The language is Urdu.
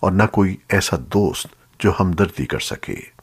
اور نہ کوئی ایسا دوست جو ہمدردی کر سکے۔